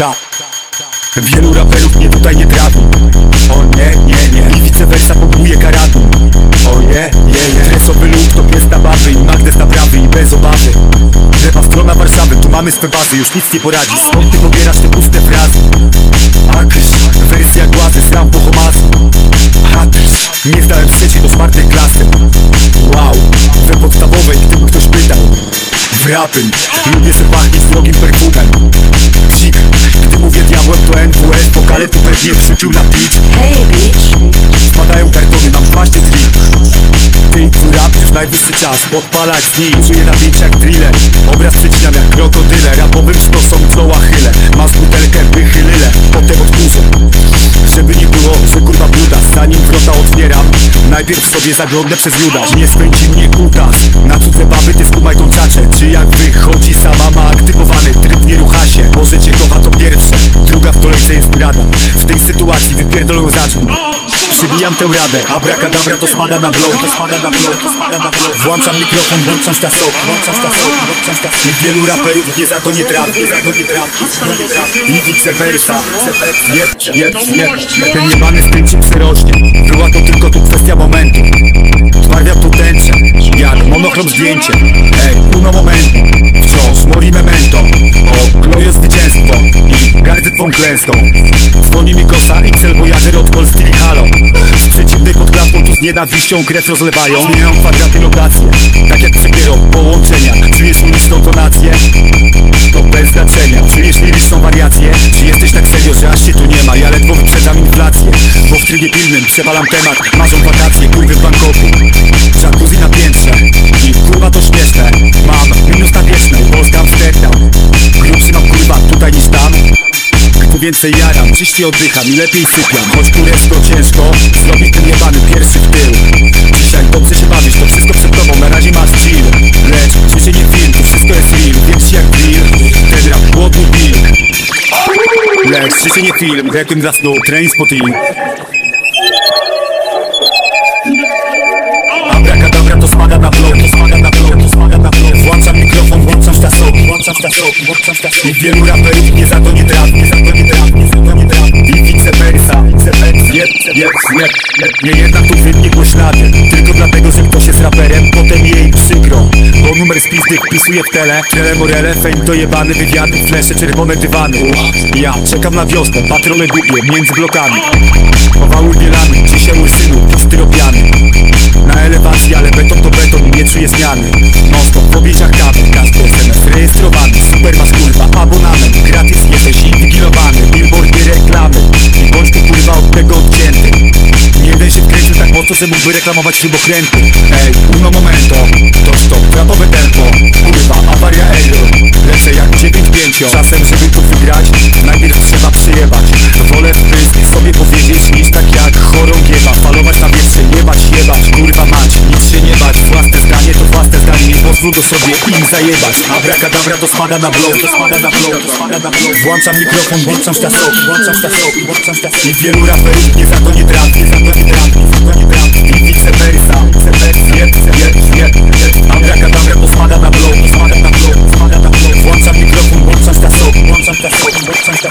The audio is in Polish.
tak Wielu raperów mnie tutaj nie trafi. O nie, nie, nie. I vice versa pobuje karatu. O je, je, je Stresowy lud to pies na bawy I magnes na prawy i bez obawy. Lewa strona Warszawy, tu mamy swe bazy Już nic nie poradzi, skąd ty pobierasz te puste frazy. Akys, wersja głazy, sram po homasu Haters, nie zdałem trzeciej do czwartej klasy. Wow, we podstawowej, gdyby ktoś pytał. W rapym, lubię se pachnieć drogim perfumem Pewnie wrzucił na pitch Hey bitch, Spadają kartony, mam 12 dni Ty rap, już najwyższy czas? Podpalać z nim, czuję na bicie jak thriller Obraz przecinam jak krokodyle. Rapowym sztosą czoła chylę. Masz butelkę, wychylyle Potem odkurzę żeby nie było, że kurwa bruda Zanim wrota otwieram Najpierw sobie zaglądnę przez luda. Nie spędzi mnie kutas. Na cudze baby ty skumaj tą czaczę. Czy jak wychodzi sama ma aktywowany Tryb nie rucha się. Może cię kocha to pierwsze. Druga w kolejce jest rada W sytuacji wypierdolą zaczął Przybijam tę radę. Abracadabra to spada na blok To spada na blok, to spada na blok Włączam mikrofon, włączam stasok Włączam stasok, włączam stasok I wielu raperów nie za to nie trafi Nie za to nie trafi. I vice versa. Jeb, jeb, jeb. Ten jebany stęcik przerośnie Była to tylko tu kwestia momentu. Tu tęczę Jak monochrom zdjęcie. Ej, uno momentu Mori memento. O, kloję zwycięstwo I gardzę twą klęską. Dzwoni mi kosa XL Voyager od Polski i Halo Z przeciwnej pod klatką tu z nienawiścią krew rozlewają. Zmieniam kwadraty lokacje Tak jak przybierą połączenia. Czujesz liryczną tonację? To bez znaczenia. Czujesz liryczną wariację? Czy jesteś tak serio, że aż się tu nie ma? Ja ledwo wyprzedzam inflację Bo w trybie pilnym przewalam temat. Marzą wakacje, kurwy w Bangkoku. Jacuzzi na piętrze. I kurwa to śmieszne. Mam minus na wiecznej, Polska Amsterdam Grubszy mam kurwa tutaj niż tam. Gdy więcej jaram, czyściej oddycham i lepiej sypiam. Choć kureczko ciężko, zrobi ten jebany pierwszy w tył. Dzisiaj dobrze się bawisz, to wszystko przed tobą, na razie masz chill. Lecz życie nie film, to wszystko jest real, wiem ci jak grill Ten rap głodny bill Lecz życie nie film, rekwiem dla snu, trening spotin I wielu raperów nie za to nie trafi, za to nie trafi, za to nie trafi I vice versa, vice versa Jeb, jeb, jeb, jeb. Nie jednak tu wynikło ślady. Tylko dlatego, że ktoś jest raperem, potem jej przykro. Bo numer z pizdy wpisuje w tele. Tele morele, fame to jebany wywiady Flesze, czerwone dywany. Ja czekam na wiosnę, patrole gubię między blokami. Chowały bielami, dzisiaj mój synu, styropiany na elewacji, ale beton to beton nie czuję zmiany że mógłby reklamować śrubokręty Ej, uno momento, to stop, rapowe tempo. Kurwa, awaria error, lecę jak 9-5 Czasem, żeby tu wygrać, najpierw trzeba przyjebać. Wolę wpysk sobie powiedzieć niż tak jak chorągiewa Falować na wietrze, nie bać, jebać, kurwa mać. Nic się nie bać, własne zdanie to własne zdanie. Nie pozwól to sobie im zajebać. Abracadabra to spada na blok, to spada na blok, to spada na Włączam mikrofon, włączam stasok, włączam stasok, włączam stasok I wielu raperów nie za to nie Fahr da blow, fahr da blow, fahr da blow. Włączam mikrofon, włączam te flow, włączam te flow, włączam te